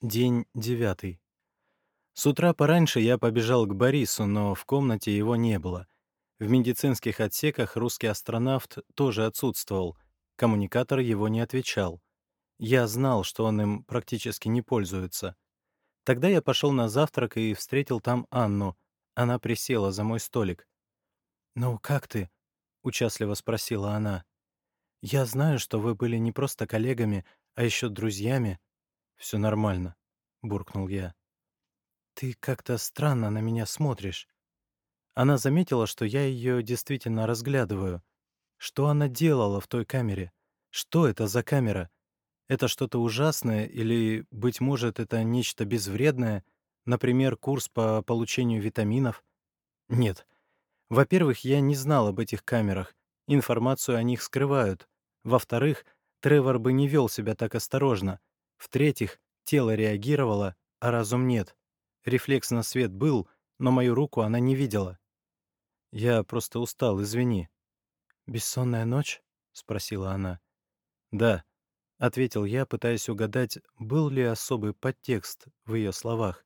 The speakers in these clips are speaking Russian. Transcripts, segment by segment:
День девятый. С утра пораньше я побежал к Борису, но в комнате его не было. В медицинских отсеках русский астронавт тоже отсутствовал. Коммуникатор его не отвечал. Я знал, что он им практически не пользуется. Тогда я пошел на завтрак и встретил там Анну. Она присела за мой столик. «Ну, как ты?» — участливо спросила она. «Я знаю, что вы были не просто коллегами, а еще друзьями». «Все нормально», — буркнул я. «Ты как-то странно на меня смотришь». Она заметила, что я ее действительно разглядываю. Что она делала в той камере? Что это за камера? Это что-то ужасное или, быть может, это нечто безвредное, например, курс по получению витаминов? Нет. Во-первых, я не знал об этих камерах, информацию о них скрывают. Во-вторых, Тревор бы не вел себя так осторожно. В-третьих, тело реагировало, а разум нет. Рефлекс на свет был, но мою руку она не видела. Я просто устал, извини. «Бессонная ночь?» — спросила она. «Да», — ответил я, пытаясь угадать, был ли особый подтекст в ее словах.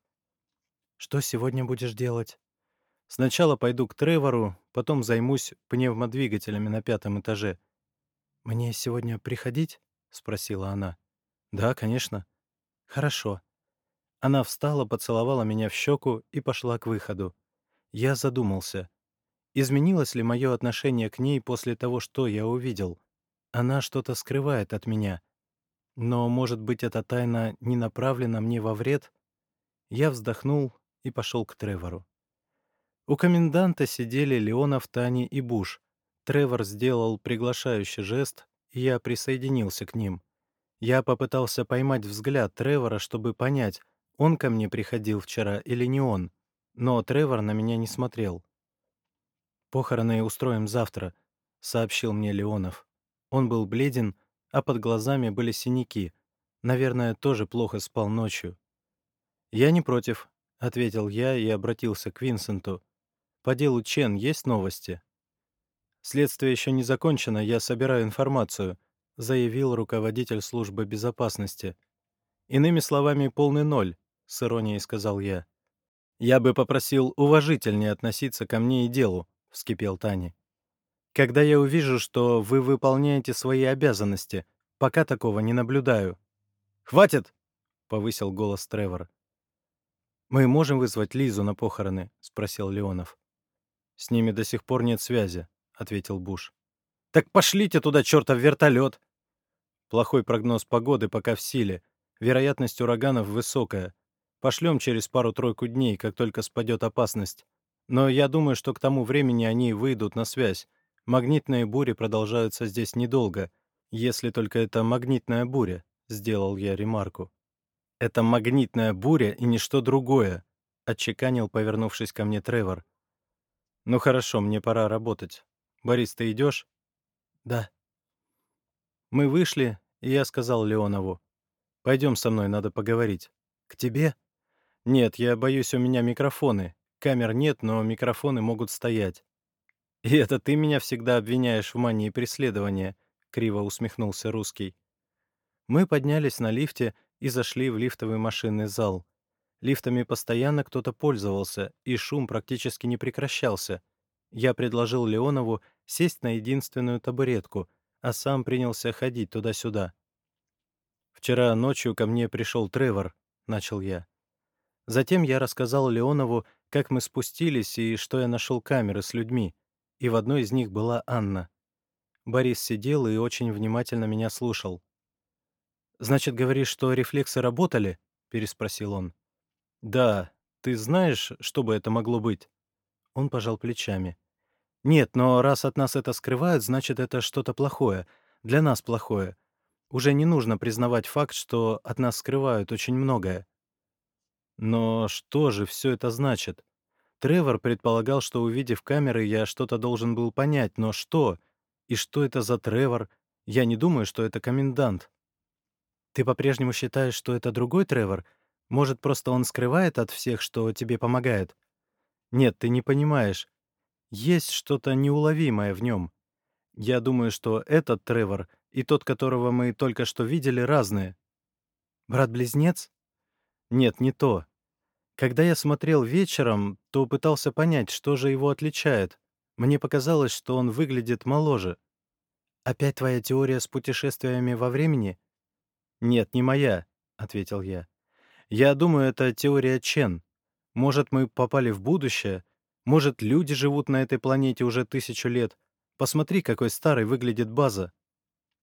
«Что сегодня будешь делать?» «Сначала пойду к Тревору, потом займусь пневмодвигателями на пятом этаже». «Мне сегодня приходить?» — спросила она. «Да, конечно». «Хорошо». Она встала, поцеловала меня в щеку и пошла к выходу. Я задумался. Изменилось ли мое отношение к ней после того, что я увидел? Она что-то скрывает от меня. Но, может быть, эта тайна не направлена мне во вред? Я вздохнул и пошел к Тревору. У коменданта сидели Леонов, Тани и Буш. Тревор сделал приглашающий жест, и я присоединился к ним. Я попытался поймать взгляд Тревора, чтобы понять, он ко мне приходил вчера или не он, но Тревор на меня не смотрел. «Похороны устроим завтра», — сообщил мне Леонов. Он был бледен, а под глазами были синяки. Наверное, тоже плохо спал ночью. «Я не против», — ответил я и обратился к Винсенту. «По делу Чен есть новости?» «Следствие еще не закончено, я собираю информацию», — заявил руководитель службы безопасности. «Иными словами, полный ноль», — с иронией сказал я. «Я бы попросил уважительнее относиться ко мне и делу», — вскипел Тани. «Когда я увижу, что вы выполняете свои обязанности, пока такого не наблюдаю». «Хватит!» — повысил голос Тревор. «Мы можем вызвать Лизу на похороны?» — спросил Леонов. «С ними до сих пор нет связи», — ответил Буш. «Так пошлите туда чертов вертолет!» Плохой прогноз погоды пока в силе. Вероятность ураганов высокая. Пошлем через пару-тройку дней, как только спадет опасность. Но я думаю, что к тому времени они выйдут на связь. Магнитные бури продолжаются здесь недолго. Если только это магнитная буря, — сделал я ремарку. «Это магнитная буря и ничто другое», — отчеканил, повернувшись ко мне Тревор. «Ну хорошо, мне пора работать. Борис, ты идешь?» «Да». Мы вышли, и я сказал Леонову. «Пойдем со мной, надо поговорить». «К тебе?» «Нет, я боюсь, у меня микрофоны. Камер нет, но микрофоны могут стоять». «И это ты меня всегда обвиняешь в мании преследования», — криво усмехнулся русский. Мы поднялись на лифте и зашли в лифтовый машинный зал. Лифтами постоянно кто-то пользовался, и шум практически не прекращался. Я предложил Леонову сесть на единственную табуретку, а сам принялся ходить туда-сюда. «Вчера ночью ко мне пришел Тревор», — начал я. Затем я рассказал Леонову, как мы спустились и что я нашел камеры с людьми, и в одной из них была Анна. Борис сидел и очень внимательно меня слушал. «Значит, говоришь, что рефлексы работали?» — переспросил он. «Да. Ты знаешь, что бы это могло быть?» Он пожал плечами. «Нет, но раз от нас это скрывают, значит, это что-то плохое. Для нас плохое. Уже не нужно признавать факт, что от нас скрывают очень многое». Но что же все это значит? Тревор предполагал, что, увидев камеры, я что-то должен был понять, но что? И что это за Тревор? Я не думаю, что это комендант. Ты по-прежнему считаешь, что это другой Тревор? Может, просто он скрывает от всех, что тебе помогает? Нет, ты не понимаешь. Есть что-то неуловимое в нем. Я думаю, что этот Тревор и тот, которого мы только что видели, разные. Брат-близнец? Нет, не то. Когда я смотрел вечером, то пытался понять, что же его отличает. Мне показалось, что он выглядит моложе. «Опять твоя теория с путешествиями во времени?» «Нет, не моя», — ответил я. «Я думаю, это теория Чен. Может, мы попали в будущее? Может, люди живут на этой планете уже тысячу лет? Посмотри, какой старой выглядит база».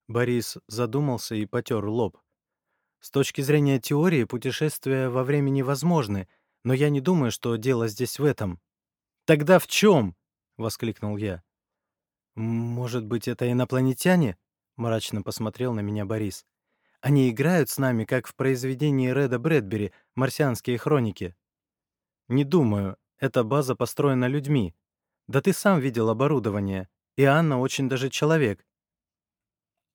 Борис задумался и потер лоб. «С точки зрения теории, путешествия во времени возможны, но я не думаю, что дело здесь в этом». «Тогда в чем?» — воскликнул я. «Может быть, это инопланетяне?» — мрачно посмотрел на меня Борис. «Они играют с нами, как в произведении Реда Брэдбери «Марсианские хроники». «Не думаю. Эта база построена людьми. Да ты сам видел оборудование. И Анна очень даже человек.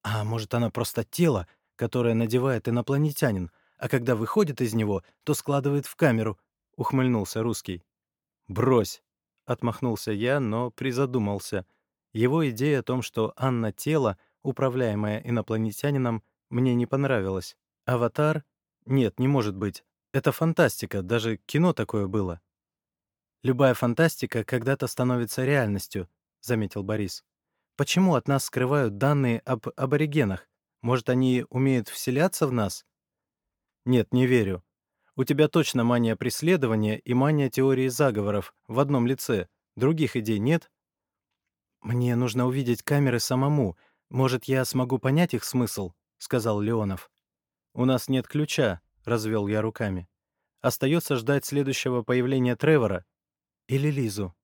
А может, она просто тело, которое надевает инопланетянин, а когда выходит из него, то складывает в камеру, — ухмыльнулся русский. «Брось!» — отмахнулся я, но призадумался. Его идея о том, что Анна — тело, управляемое инопланетянином, мне не понравилась. «Аватар»? Нет, не может быть. Это фантастика, даже кино такое было. «Любая фантастика когда-то становится реальностью», — заметил Борис. Почему от нас скрывают данные об аборигенах? Может, они умеют вселяться в нас? Нет, не верю. У тебя точно мания преследования и мания теории заговоров в одном лице. Других идей нет? Мне нужно увидеть камеры самому. Может, я смогу понять их смысл? сказал Леонов. У нас нет ключа, развел я руками. Остается ждать следующего появления Тревора. Или Лизу.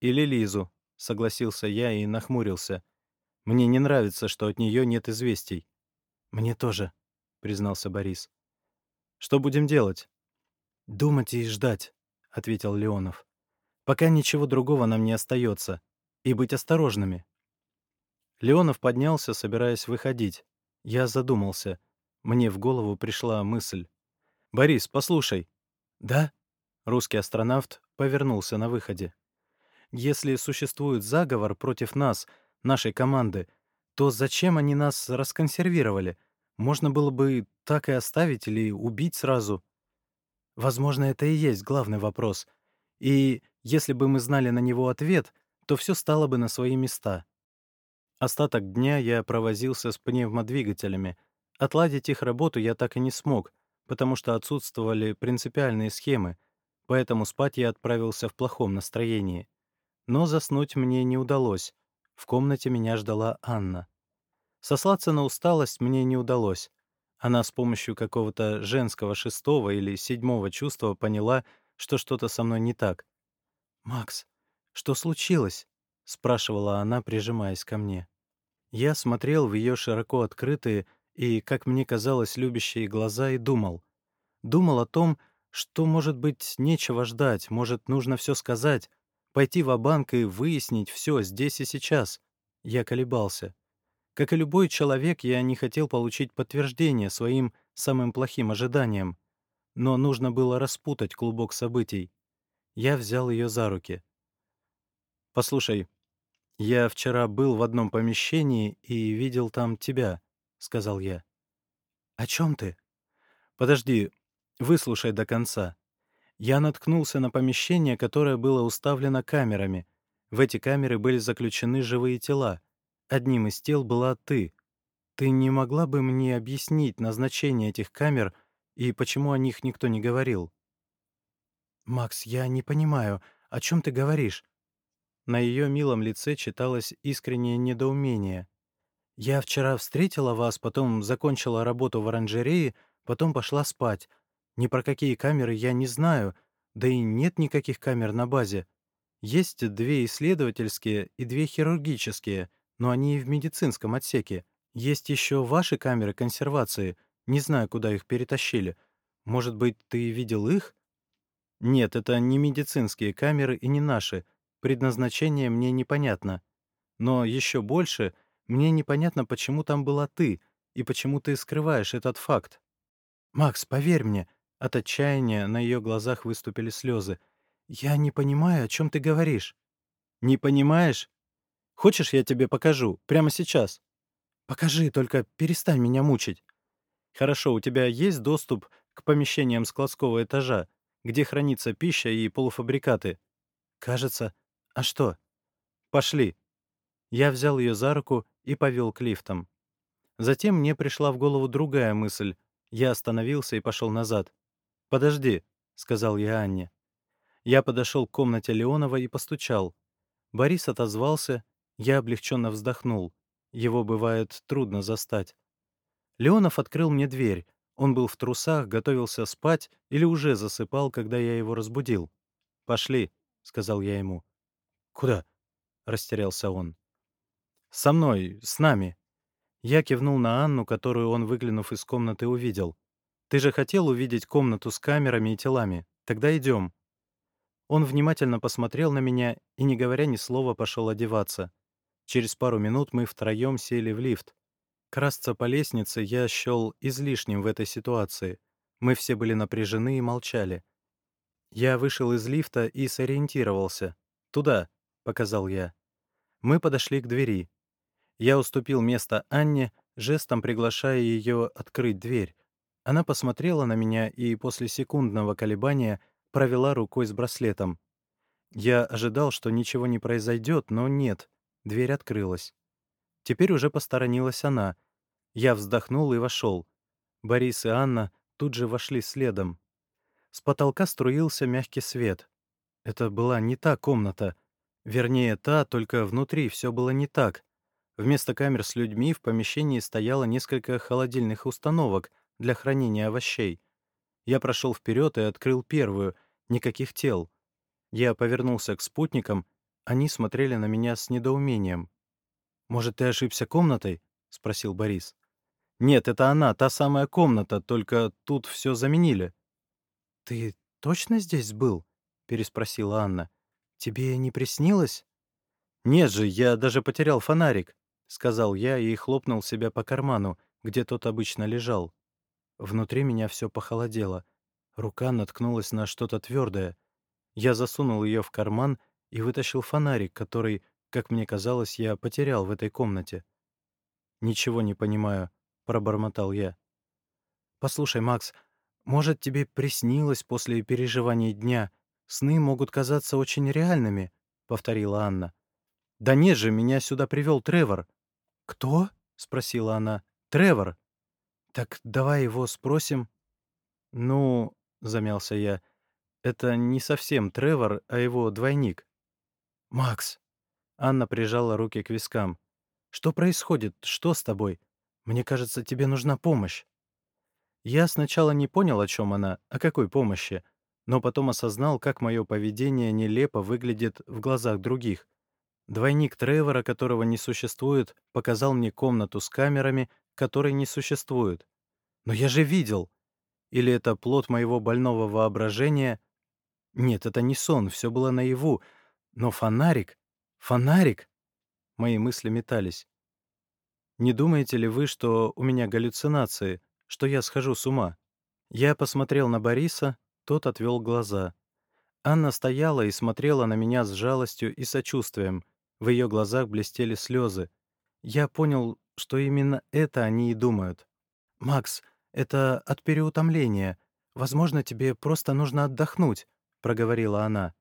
Или Лизу, согласился я и нахмурился. Мне не нравится, что от нее нет известий. Мне тоже, признался Борис. Что будем делать? Думать и ждать, ответил Леонов. Пока ничего другого нам не остается. И быть осторожными. Леонов поднялся, собираясь выходить. Я задумался. Мне в голову пришла мысль. «Борис, послушай». «Да?» Русский астронавт повернулся на выходе. Если существует заговор против нас, нашей команды, то зачем они нас расконсервировали? Можно было бы так и оставить или убить сразу. Возможно, это и есть главный вопрос. И если бы мы знали на него ответ, то все стало бы на свои места. Остаток дня я провозился с пневмодвигателями. Отладить их работу я так и не смог, потому что отсутствовали принципиальные схемы, поэтому спать я отправился в плохом настроении. Но заснуть мне не удалось. В комнате меня ждала Анна. Сослаться на усталость мне не удалось. Она с помощью какого-то женского шестого или седьмого чувства поняла, что что-то со мной не так. «Макс, что случилось?» — спрашивала она, прижимаясь ко мне. Я смотрел в ее широко открытые и, как мне казалось, любящие глаза и думал. Думал о том, что, может быть, нечего ждать, может, нужно все сказать, Пойти в банк и выяснить все здесь и сейчас. Я колебался. Как и любой человек, я не хотел получить подтверждение своим самым плохим ожиданиям. Но нужно было распутать клубок событий. Я взял ее за руки. «Послушай, я вчера был в одном помещении и видел там тебя», — сказал я. «О чем ты?» «Подожди, выслушай до конца я наткнулся на помещение, которое было уставлено камерами. В эти камеры были заключены живые тела. Одним из тел была ты. Ты не могла бы мне объяснить назначение этих камер и почему о них никто не говорил? «Макс, я не понимаю, о чем ты говоришь?» На ее милом лице читалось искреннее недоумение. «Я вчера встретила вас, потом закончила работу в оранжерее, потом пошла спать. Ни про какие камеры я не знаю, да и нет никаких камер на базе. Есть две исследовательские и две хирургические, но они и в медицинском отсеке. Есть еще ваши камеры консервации, не знаю, куда их перетащили. Может быть, ты видел их? Нет, это не медицинские камеры и не наши. Предназначение мне непонятно. Но еще больше мне непонятно, почему там была ты и почему ты скрываешь этот факт. «Макс, поверь мне, от отчаяния на ее глазах выступили слезы. «Я не понимаю, о чем ты говоришь». «Не понимаешь? Хочешь, я тебе покажу? Прямо сейчас?» «Покажи, только перестань меня мучить». «Хорошо, у тебя есть доступ к помещениям складского этажа, где хранится пища и полуфабрикаты. Кажется. А что? Пошли. Я взял ее за руку и повел к лифтам. Затем мне пришла в голову другая мысль. Я остановился и пошел назад. «Подожди», — сказал я Анне. Я подошел к комнате Леонова и постучал. Борис отозвался, я облегченно вздохнул. Его бывает трудно застать. Леонов открыл мне дверь. Он был в трусах, готовился спать или уже засыпал, когда я его разбудил. «Пошли», — сказал я ему. «Куда?» — растерялся он. «Со мной, с нами». Я кивнул на Анну, которую он, выглянув из комнаты, увидел. «Ты же хотел увидеть комнату с камерами и телами. Тогда идем». Он внимательно посмотрел на меня и, не говоря ни слова, пошел одеваться. Через пару минут мы втроем сели в лифт. Красться по лестнице я счел излишним в этой ситуации. Мы все были напряжены и молчали. Я вышел из лифта и сориентировался. «Туда», — показал я. Мы подошли к двери. Я уступил место Анне, жестом приглашая ее открыть дверь. Она посмотрела на меня и после секундного колебания провела рукой с браслетом. Я ожидал, что ничего не произойдет, но нет, дверь открылась. Теперь уже посторонилась она. Я вздохнул и вошел. Борис и Анна тут же вошли следом. С потолка струился мягкий свет. Это была не та комната. Вернее, та, только внутри все было не так. Вместо камер с людьми в помещении стояло несколько холодильных установок для хранения овощей. Я прошел вперед и открыл первую. Никаких тел. Я повернулся к спутникам. Они смотрели на меня с недоумением. «Может, ты ошибся комнатой?» — спросил Борис. «Нет, это она, та самая комната, только тут все заменили». «Ты точно здесь был?» — переспросила Анна. «Тебе не приснилось?» «Нет же, я даже потерял фонарик», — сказал я и хлопнул себя по карману, где тот обычно лежал. Внутри меня все похолодело. Рука наткнулась на что-то твердое. Я засунул ее в карман и вытащил фонарик, который как мне казалось, я потерял в этой комнате. «Ничего не понимаю», — пробормотал я. «Послушай, Макс, может, тебе приснилось после переживания дня? Сны могут казаться очень реальными», — повторила Анна. «Да нет же, меня сюда привел Тревор». «Кто?» — спросила она. «Тревор». «Так давай его спросим». «Ну...» — замялся я. «Это не совсем Тревор, а его двойник». «Макс, Анна прижала руки к вискам. «Что происходит? Что с тобой? Мне кажется, тебе нужна помощь». Я сначала не понял, о чем она, о какой помощи, но потом осознал, как мое поведение нелепо выглядит в глазах других. Двойник Тревора, которого не существует, показал мне комнату с камерами, которой не существует. Но я же видел! Или это плод моего больного воображения? Нет, это не сон, все было наяву. Но фонарик... Фонарик? Мои мысли метались. Не думаете ли вы, что у меня галлюцинации, что я схожу с ума? Я посмотрел на Бориса, тот отвел глаза. Анна стояла и смотрела на меня с жалостью и сочувствием. В ее глазах блестели слезы. Я понял, что именно это они и думают. «Макс, это от переутомления. Возможно, тебе просто нужно отдохнуть», — проговорила она.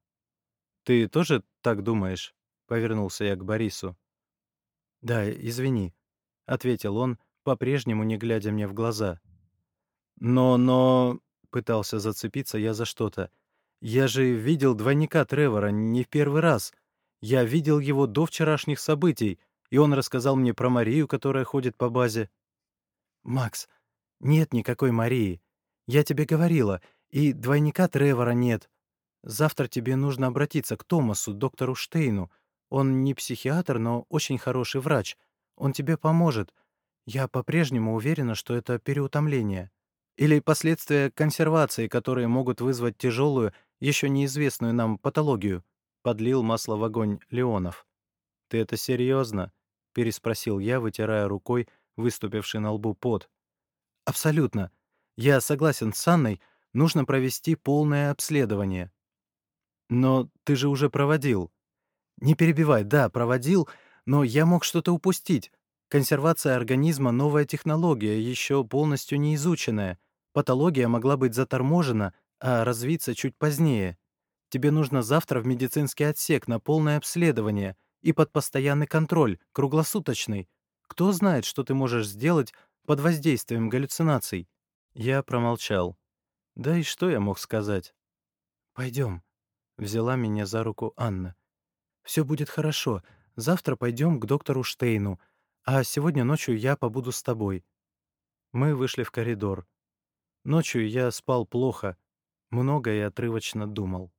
«Ты тоже так думаешь?» Повернулся я к Борису. «Да, извини», — ответил он, по-прежнему не глядя мне в глаза. «Но, но...» — пытался зацепиться я за что-то. «Я же видел двойника Тревора не в первый раз. Я видел его до вчерашних событий, и он рассказал мне про Марию, которая ходит по базе». «Макс, нет никакой Марии. Я тебе говорила, и двойника Тревора нет. Завтра тебе нужно обратиться к Томасу, доктору Штейну. Он не психиатр, но очень хороший врач. Он тебе поможет. Я по-прежнему уверена, что это переутомление. Или последствия консервации, которые могут вызвать тяжелую, еще неизвестную нам патологию», — подлил масло в огонь Леонов. «Ты это серьезно? Переспросил я, вытирая рукой выступивший на лбу пот. «Абсолютно. Я согласен с Анной, нужно провести полное обследование». «Но ты же уже проводил», не перебивай, да, проводил, но я мог что-то упустить. Консервация организма — новая технология, еще полностью не изученная. Патология могла быть заторможена, а развиться чуть позднее. Тебе нужно завтра в медицинский отсек на полное обследование и под постоянный контроль, круглосуточный. Кто знает, что ты можешь сделать под воздействием галлюцинаций?» Я промолчал. Да и что я мог сказать? «Пойдем», — взяла меня за руку Анна. «Все будет хорошо. Завтра пойдем к доктору Штейну, а сегодня ночью я побуду с тобой». Мы вышли в коридор. Ночью я спал плохо, много и отрывочно думал.